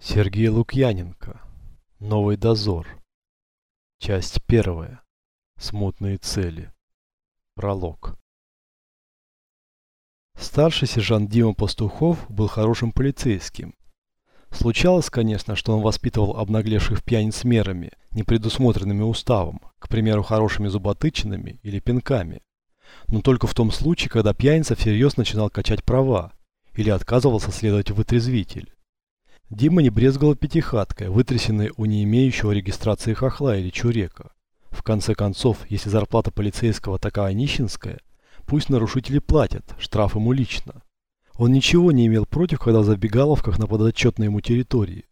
Сергей Лукьяненко. Новый дозор. Часть первая. Смутные цели. Пролог. Старший сержант Дима Пастухов был хорошим полицейским. Случалось, конечно, что он воспитывал обнаглевших пьяниц мерами, не предусмотренными уставом, к примеру, хорошими зуботычинами или пинками. Но только в том случае, когда пьяница всерьез начинал качать права или отказывался следовать вытрезвитель. Дима не брезгала пятихаткой, вытрясенной у не имеющего регистрации хохла или чурека. В конце концов, если зарплата полицейского такая нищенская, пусть нарушители платят, штраф ему лично. Он ничего не имел против, когда в забегаловках на подотчетной ему территории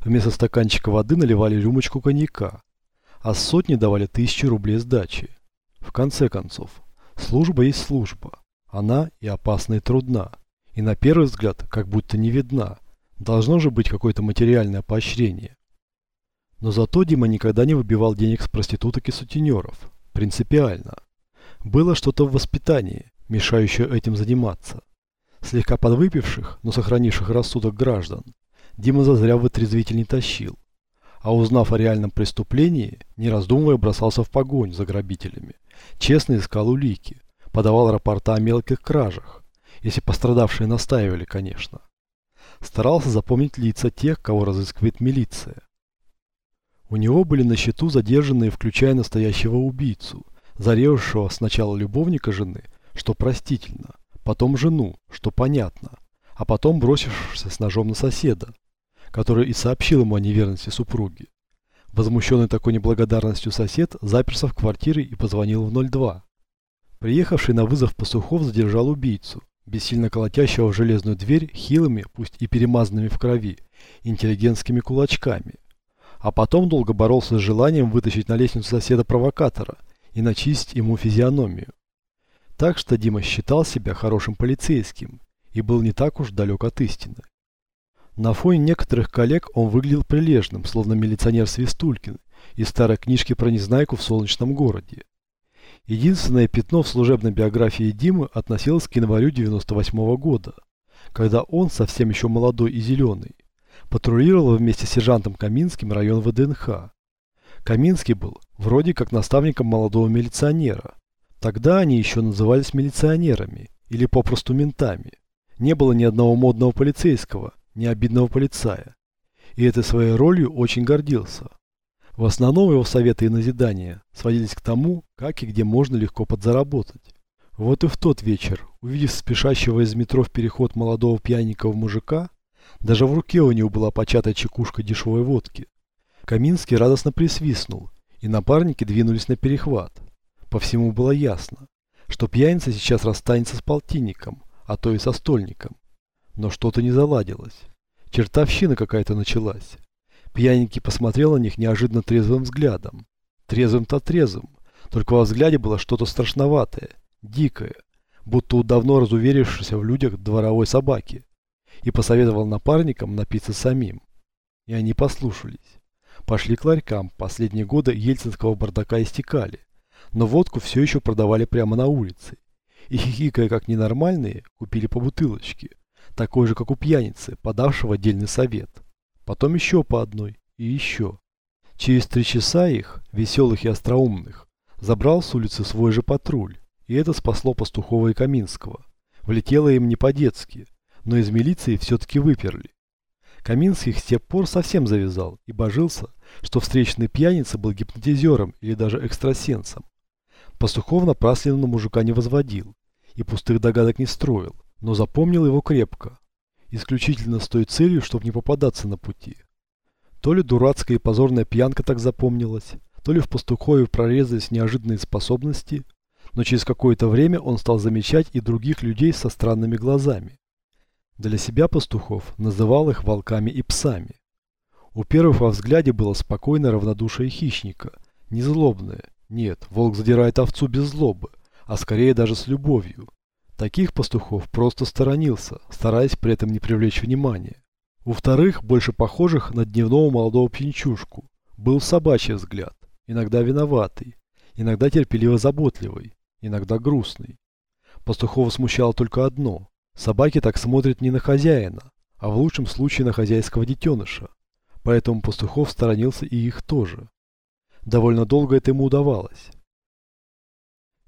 вместо стаканчика воды наливали рюмочку коньяка, а сотни давали тысячи рублей сдачи. В конце концов, служба есть служба. Она и опасна и трудна, и на первый взгляд как будто не видна, Должно же быть какое-то материальное поощрение. Но зато Дима никогда не выбивал денег с проституток и сутенеров. Принципиально. Было что-то в воспитании, мешающее этим заниматься. Слегка подвыпивших, но сохранивших рассудок граждан, Дима зазря в отрезвитель не тащил. А узнав о реальном преступлении, не раздумывая бросался в погонь за грабителями. Честно искал улики, подавал рапорта о мелких кражах, если пострадавшие настаивали, конечно старался запомнить лица тех, кого разыскивает милиция. У него были на счету задержанные, включая настоящего убийцу, зарезавшего сначала любовника жены, что простительно, потом жену, что понятно, а потом бросившегося с ножом на соседа, который и сообщил ему о неверности супруги. Возмущенный такой неблагодарностью сосед заперся в квартире и позвонил в 02. Приехавший на вызов Пастухов задержал убийцу, бессильно колотящего в железную дверь хилыми, пусть и перемазанными в крови, интеллигентскими кулачками. А потом долго боролся с желанием вытащить на лестницу соседа-провокатора и начистить ему физиономию. Так что Дима считал себя хорошим полицейским и был не так уж далек от истины. На фоне некоторых коллег он выглядел прилежным, словно милиционер Свистулькин из старой книжки про Незнайку в солнечном городе. Единственное пятно в служебной биографии Димы относилось к январю 98 -го года, когда он, совсем еще молодой и зеленый, патрулировал вместе с сержантом Каминским район ВДНХ. Каминский был вроде как наставником молодого милиционера. Тогда они еще назывались милиционерами или попросту ментами. Не было ни одного модного полицейского, ни обидного полицая. И этой своей ролью очень гордился. В основном его советы и назидания сводились к тому, как и где можно легко подзаработать. Вот и в тот вечер, увидев спешащего из метро в переход молодого пьяненького мужика, даже в руке у него была початая чекушка дешевой водки. Каминский радостно присвистнул, и напарники двинулись на перехват. По всему было ясно, что пьяница сейчас расстанется с полтинником, а то и со стольником. Но что-то не заладилось. Чертовщина какая-то началась. Пьяненький посмотрел на них неожиданно трезвым взглядом. Трезвым-то трезвым, только во взгляде было что-то страшноватое, дикое, будто у давно разуверившейся в людях дворовой собаки, и посоветовал напарникам напиться самим. И они послушались. Пошли к ларькам, последние годы ельцинского бардака истекали, но водку все еще продавали прямо на улице. И хихикая как ненормальные, купили по бутылочке, такой же, как у пьяницы, подавшего отдельный совет. Потом еще по одной и еще. Через три часа их, веселых и остроумных, забрал с улицы свой же патруль, и это спасло Пастухова и Каминского. Влетело им не по-детски, но из милиции все-таки выперли. Каминских с тех пор совсем завязал и божился, что встречный пьяница был гипнотизером или даже экстрасенсом. Пастухов напрасленно на мужика не возводил и пустых догадок не строил, но запомнил его крепко, исключительно с той целью, чтобы не попадаться на пути. То ли дурацкая и позорная пьянка так запомнилась, то ли в пастухове прорезались неожиданные способности, но через какое-то время он стал замечать и других людей со странными глазами. Для себя пастухов называл их волками и псами. У первых во взгляде было спокойное равнодушие хищника, не злобное. Нет, волк задирает овцу без злобы, а скорее даже с любовью. Таких пастухов просто сторонился, стараясь при этом не привлечь внимания. У вторых, больше похожих на дневного молодого пьянчушку, был собачий взгляд, иногда виноватый, иногда терпеливо заботливый, иногда грустный. Пастухова смущало только одно. Собаки так смотрят не на хозяина, а в лучшем случае на хозяйского детеныша. Поэтому Пастухов сторонился и их тоже. Довольно долго это ему удавалось.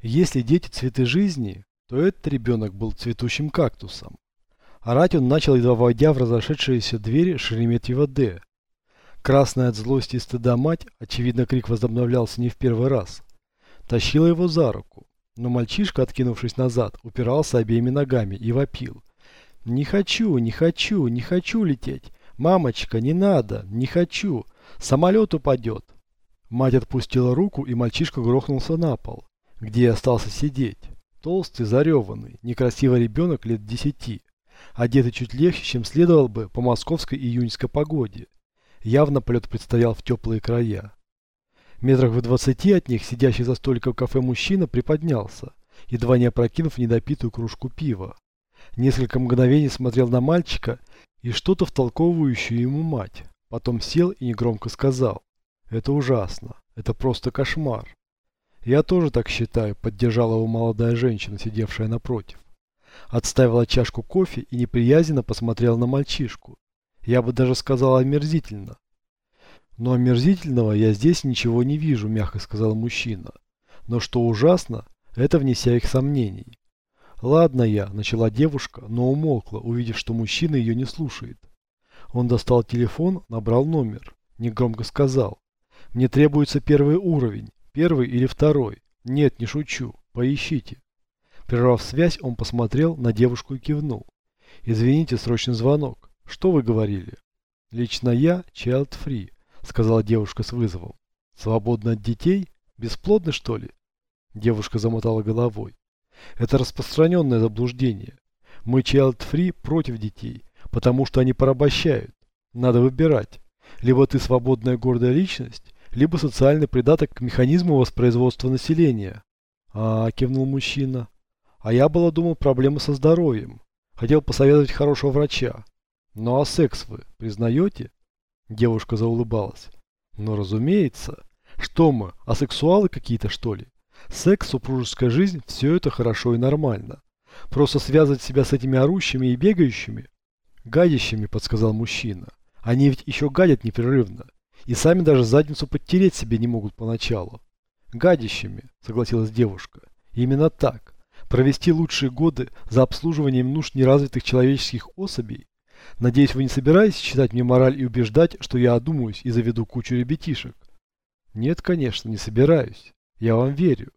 Если дети цветы жизни, то этот ребенок был цветущим кактусом. Орать он начал, едва войдя в разошедшиеся двери Шереметьево Д. Красная от злости и стыда мать, очевидно, крик возобновлялся не в первый раз, тащила его за руку. Но мальчишка, откинувшись назад, упирался обеими ногами и вопил. «Не хочу, не хочу, не хочу лететь! Мамочка, не надо, не хочу! Самолет упадет!» Мать отпустила руку, и мальчишка грохнулся на пол, где и остался сидеть. Толстый, зареванный, некрасивый ребенок лет десяти, одетый чуть легче, чем следовал бы по московской июньской погоде. Явно полет предстоял в теплые края. Метрах в двадцати от них, сидящий за столиком кафе мужчина, приподнялся, едва не опрокинув недопитую кружку пива. Несколько мгновений смотрел на мальчика и что-то втолковывающую ему мать. Потом сел и негромко сказал. «Это ужасно. Это просто кошмар. «Я тоже так считаю», – поддержала его молодая женщина, сидевшая напротив. Отставила чашку кофе и неприязненно посмотрела на мальчишку. Я бы даже сказала омерзительно. «Но омерзительного я здесь ничего не вижу», – мягко сказал мужчина. «Но что ужасно, это вне всяких сомнений». «Ладно я», – начала девушка, но умолкла, увидев, что мужчина ее не слушает. Он достал телефон, набрал номер, негромко сказал. «Мне требуется первый уровень. Первый или второй? Нет, не шучу. Поищите. Прервав связь, он посмотрел на девушку и кивнул. Извините, срочный звонок. Что вы говорили? Лично я child free, сказала девушка с вызовом. Свободна от детей? Бесплодны, что ли? Девушка замотала головой. Это распространенное заблуждение. Мы child free против детей, потому что они порабощают. Надо выбирать. Либо ты свободная гордая личность, либо социальный придаток к механизму воспроизводства населения. А, кивнул мужчина. А я было думал проблемы со здоровьем. Хотел посоветовать хорошего врача. Ну а секс вы признаете? Девушка заулыбалась. Ну разумеется. Что мы, асексуалы какие-то что ли? Секс, супружеская жизнь, все это хорошо и нормально. Просто связывать себя с этими орущими и бегающими, гадящими, подсказал мужчина. Они ведь еще гадят непрерывно. И сами даже задницу подтереть себе не могут поначалу. Гадищами, согласилась девушка. именно так. Провести лучшие годы за обслуживанием нужд неразвитых человеческих особей. Надеюсь, вы не собираетесь читать мне мораль и убеждать, что я одумаюсь и заведу кучу ребятишек? Нет, конечно, не собираюсь. Я вам верю.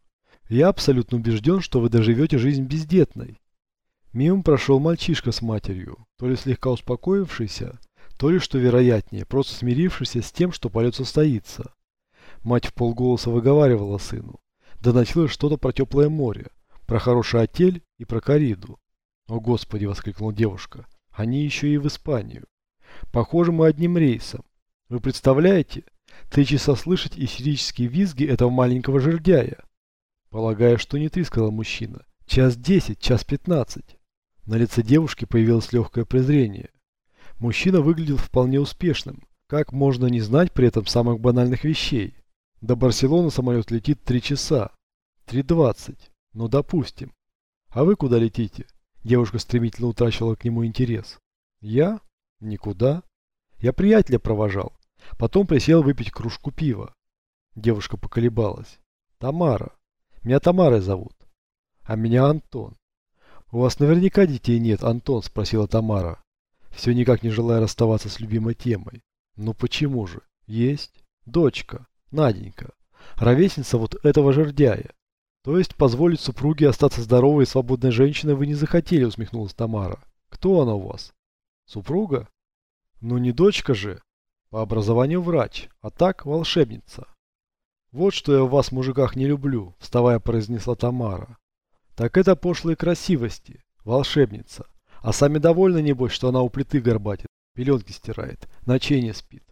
Я абсолютно убежден, что вы доживете жизнь бездетной. Мимо прошел мальчишка с матерью, то ли слегка успокоившийся, то ли, что вероятнее, просто смирившийся с тем, что полет состоится. Мать в полголоса выговаривала сыну. Доносилось что-то про теплое море, про хороший отель и про кориду. «О, Господи!» — воскликнула девушка. «Они еще и в Испанию. Похоже, мы одним рейсом. Вы представляете? Три часа слышать истерические визги этого маленького жердяя». «Полагаю, что не ты», — сказал мужчина. «Час десять, час пятнадцать». На лице девушки появилось легкое презрение. Мужчина выглядел вполне успешным. Как можно не знать при этом самых банальных вещей? До Барселоны самолет летит 3 часа. 3.20. Ну, допустим. А вы куда летите? Девушка стремительно утрачивала к нему интерес. Я? Никуда. Я приятеля провожал. Потом присел выпить кружку пива. Девушка поколебалась. Тамара. Меня Тамарой зовут. А меня Антон. У вас наверняка детей нет, Антон, спросила Тамара все никак не желая расставаться с любимой темой. Ну почему же? Есть. Дочка. Наденька. Ровесница вот этого жердяя. То есть позволить супруге остаться здоровой и свободной женщиной вы не захотели, усмехнулась Тамара. Кто она у вас? Супруга? Ну не дочка же. По образованию врач, а так волшебница. Вот что я в вас, мужиках, не люблю, вставая, произнесла Тамара. Так это пошлые красивости, волшебница. А сами довольны, небось, что она у плиты горбатит, пеленки стирает, ночей не спит.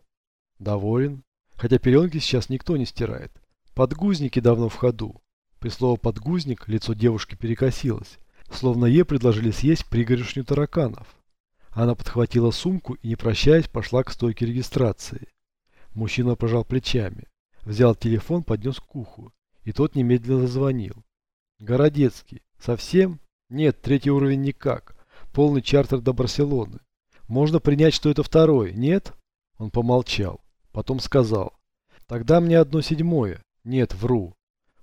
Доволен. Хотя пеленки сейчас никто не стирает. Подгузники давно в ходу. При слове «подгузник» лицо девушки перекосилось, словно ей предложили съесть пригоршню тараканов. Она подхватила сумку и, не прощаясь, пошла к стойке регистрации. Мужчина пожал плечами, взял телефон, поднес к уху, и тот немедленно зазвонил. «Городецкий. Совсем? Нет, третий уровень никак. Полный чартер до Барселоны. Можно принять, что это второй, нет? Он помолчал. Потом сказал. Тогда мне одно седьмое. Нет, вру.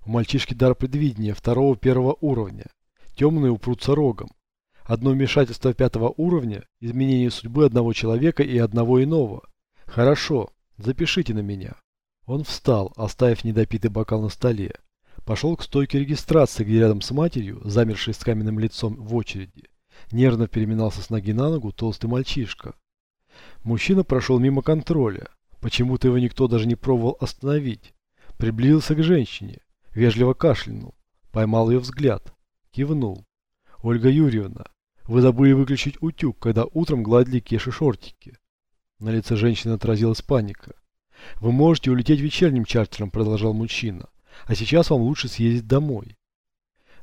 У мальчишки дар предвидения второго первого уровня. Темные упрутся рогом. Одно вмешательство пятого уровня, изменение судьбы одного человека и одного иного. Хорошо, запишите на меня. Он встал, оставив недопитый бокал на столе. Пошел к стойке регистрации, где рядом с матерью, замершей с каменным лицом в очереди, нервно переминался с ноги на ногу толстый мальчишка. Мужчина прошел мимо контроля. Почему-то его никто даже не пробовал остановить. Приблизился к женщине, вежливо кашлянул, поймал ее взгляд, кивнул. «Ольга Юрьевна, вы забыли выключить утюг, когда утром гладили Кеши шортики». На лице женщины отразилась паника. «Вы можете улететь вечерним чартером», – продолжал мужчина. «А сейчас вам лучше съездить домой».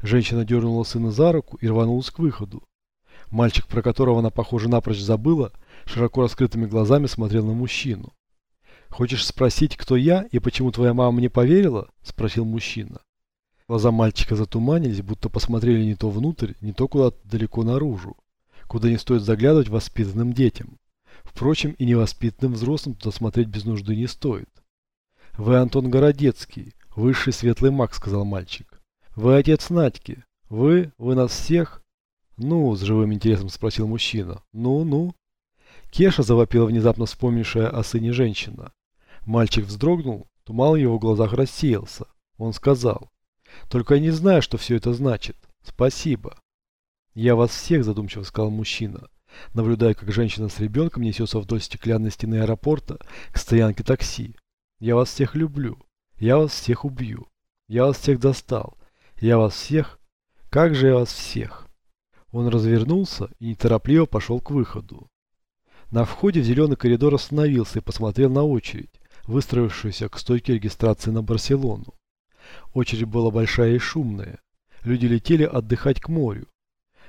Женщина дернула сына за руку и рванулась к выходу. Мальчик, про которого она, похоже, напрочь забыла, широко раскрытыми глазами смотрел на мужчину. «Хочешь спросить, кто я и почему твоя мама мне поверила?» – спросил мужчина. Глаза мальчика затуманились, будто посмотрели не то внутрь, не то куда-то далеко наружу, куда не стоит заглядывать воспитанным детям. Впрочем, и невоспитанным взрослым туда смотреть без нужды не стоит. «Вы Антон Городецкий, высший светлый маг», – сказал мальчик. «Вы отец Надьки. Вы, вы нас всех?» «Ну?» – с живым интересом спросил мужчина. «Ну, ну?» Кеша завопила внезапно вспомнившая о сыне женщина. Мальчик вздрогнул, туман в его глазах рассеялся. Он сказал. «Только я не знаю, что все это значит. Спасибо». «Я вас всех», – задумчиво сказал мужчина, наблюдая, как женщина с ребенком несется вдоль стеклянной стены аэропорта к стоянке такси. «Я вас всех люблю. Я вас всех убью. Я вас всех достал. Я вас всех... Как же я вас всех?» Он развернулся и неторопливо пошел к выходу. На входе в зеленый коридор остановился и посмотрел на очередь, выстроившуюся к стойке регистрации на Барселону. Очередь была большая и шумная. Люди летели отдыхать к морю.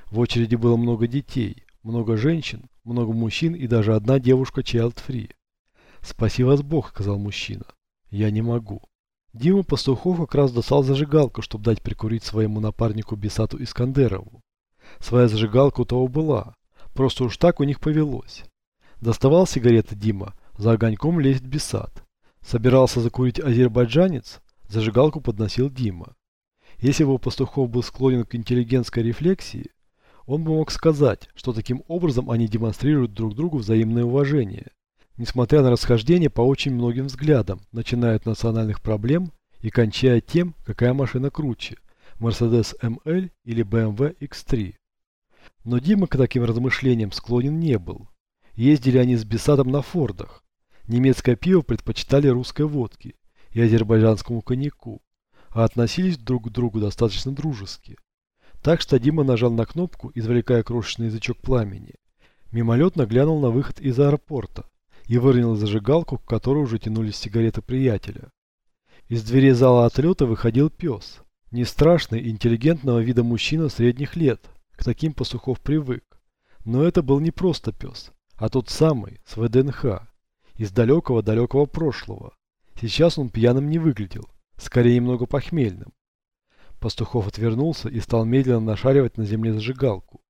В очереди было много детей, много женщин, много мужчин и даже одна девушка child-free. «Спаси вас Бог», — сказал мужчина. «Я не могу». Дима Пастухов как раз достал зажигалку, чтобы дать прикурить своему напарнику Бесату Искандерову. Своя зажигалка у того была, просто уж так у них повелось. Доставал сигареты Дима, за огоньком лезет Бесат. Собирался закурить азербайджанец, зажигалку подносил Дима. Если бы Пастухов был склонен к интеллигентской рефлексии, он бы мог сказать, что таким образом они демонстрируют друг другу взаимное уважение. Несмотря на расхождение по очень многим взглядам, начиная от национальных проблем и кончая тем, какая машина круче – Mercedes ML или BMW X3. Но Дима к таким размышлениям склонен не был. Ездили они с Бесадом на фордах. Немецкое пиво предпочитали русской водке и азербайджанскому коньяку, а относились друг к другу достаточно дружески. Так что Дима нажал на кнопку, извлекая крошечный язычок пламени. Мимолетно глянул на выход из аэропорта и выронил зажигалку, к которой уже тянулись сигареты приятеля. Из двери зала отлета выходил пес. Не страшный, интеллигентного вида мужчина средних лет. К таким Пастухов привык. Но это был не просто пес а тот самый, с ВДНХ, из далекого-далекого прошлого. Сейчас он пьяным не выглядел, скорее немного похмельным. Пастухов отвернулся и стал медленно нашаривать на земле зажигалку.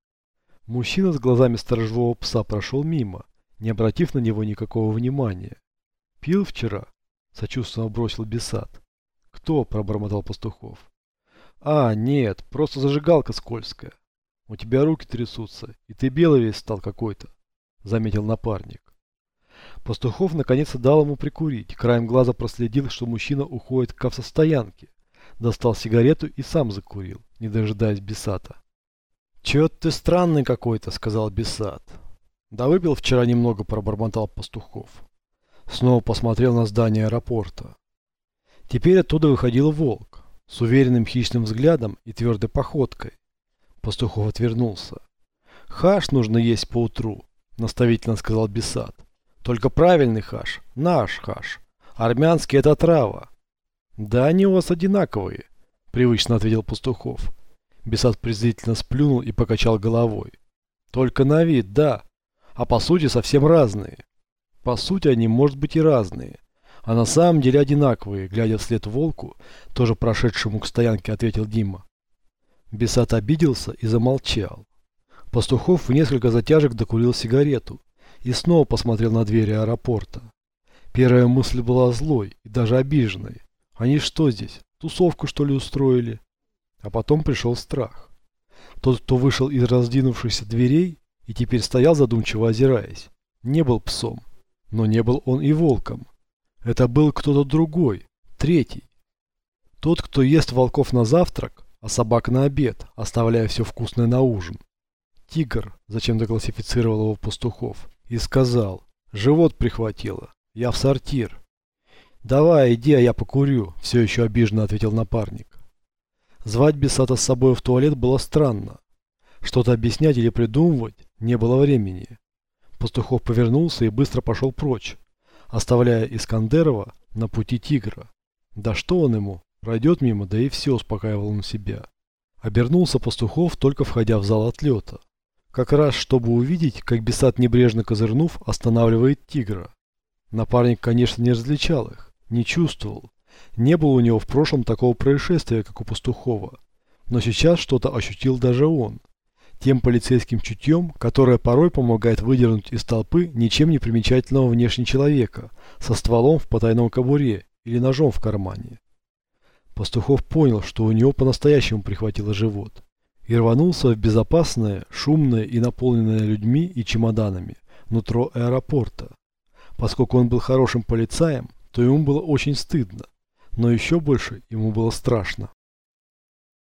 Мужчина с глазами сторожевого пса прошел мимо, не обратив на него никакого внимания. «Пил вчера?» – сочувственно бросил Бесат. «Кто?» – пробормотал Пастухов. «А, нет, просто зажигалка скользкая. У тебя руки трясутся, и ты белый весь стал какой-то заметил напарник. Пастухов наконец-то дал ему прикурить. Краем глаза проследил, что мужчина уходит к автостоянке. Достал сигарету и сам закурил, не дожидаясь Бесата. «Чё ты странный какой-то», — сказал Бесат. «Да выпил вчера немного», — пробормотал Пастухов. Снова посмотрел на здание аэропорта. Теперь оттуда выходил волк, с уверенным хищным взглядом и твердой походкой. Пастухов отвернулся. «Хаш нужно есть поутру наставительно сказал Бесад. Только правильный хаш, наш хаш. Армянский это трава. Да они у вас одинаковые, привычно ответил Пастухов. Бесад презрительно сплюнул и покачал головой. Только на вид, да, а по сути совсем разные. По сути они, может быть, и разные. А на самом деле одинаковые, глядя вслед волку, тоже прошедшему к стоянке, ответил Дима. Бесат обиделся и замолчал. Пастухов в несколько затяжек докурил сигарету и снова посмотрел на двери аэропорта. Первая мысль была злой и даже обиженной. Они что здесь, тусовку что ли устроили? А потом пришел страх. Тот, кто вышел из раздвинувшихся дверей и теперь стоял задумчиво озираясь, не был псом, но не был он и волком. Это был кто-то другой, третий. Тот, кто ест волков на завтрак, а собак на обед, оставляя все вкусное на ужин. Тигр, зачем-то классифицировал его пастухов, и сказал, живот прихватило, я в сортир. Давай, иди, а я покурю, все еще обиженно ответил напарник. Звать Бесата с собой в туалет было странно. Что-то объяснять или придумывать не было времени. Пастухов повернулся и быстро пошел прочь, оставляя Искандерова на пути тигра. Да что он ему, пройдет мимо, да и все, успокаивал он себя. Обернулся Пастухов, только входя в зал отлета. Как раз, чтобы увидеть, как Бесат, небрежно козырнув, останавливает тигра. Напарник, конечно, не различал их, не чувствовал. Не было у него в прошлом такого происшествия, как у Пастухова. Но сейчас что-то ощутил даже он тем полицейским чутьем, которое порой помогает выдернуть из толпы ничем не примечательного внешне человека со стволом в потайном кобуре или ножом в кармане. Пастухов понял, что у него по-настоящему прихватило живот и рванулся в безопасное, шумное и наполненное людьми и чемоданами нутро аэропорта. Поскольку он был хорошим полицаем, то ему было очень стыдно, но еще больше ему было страшно.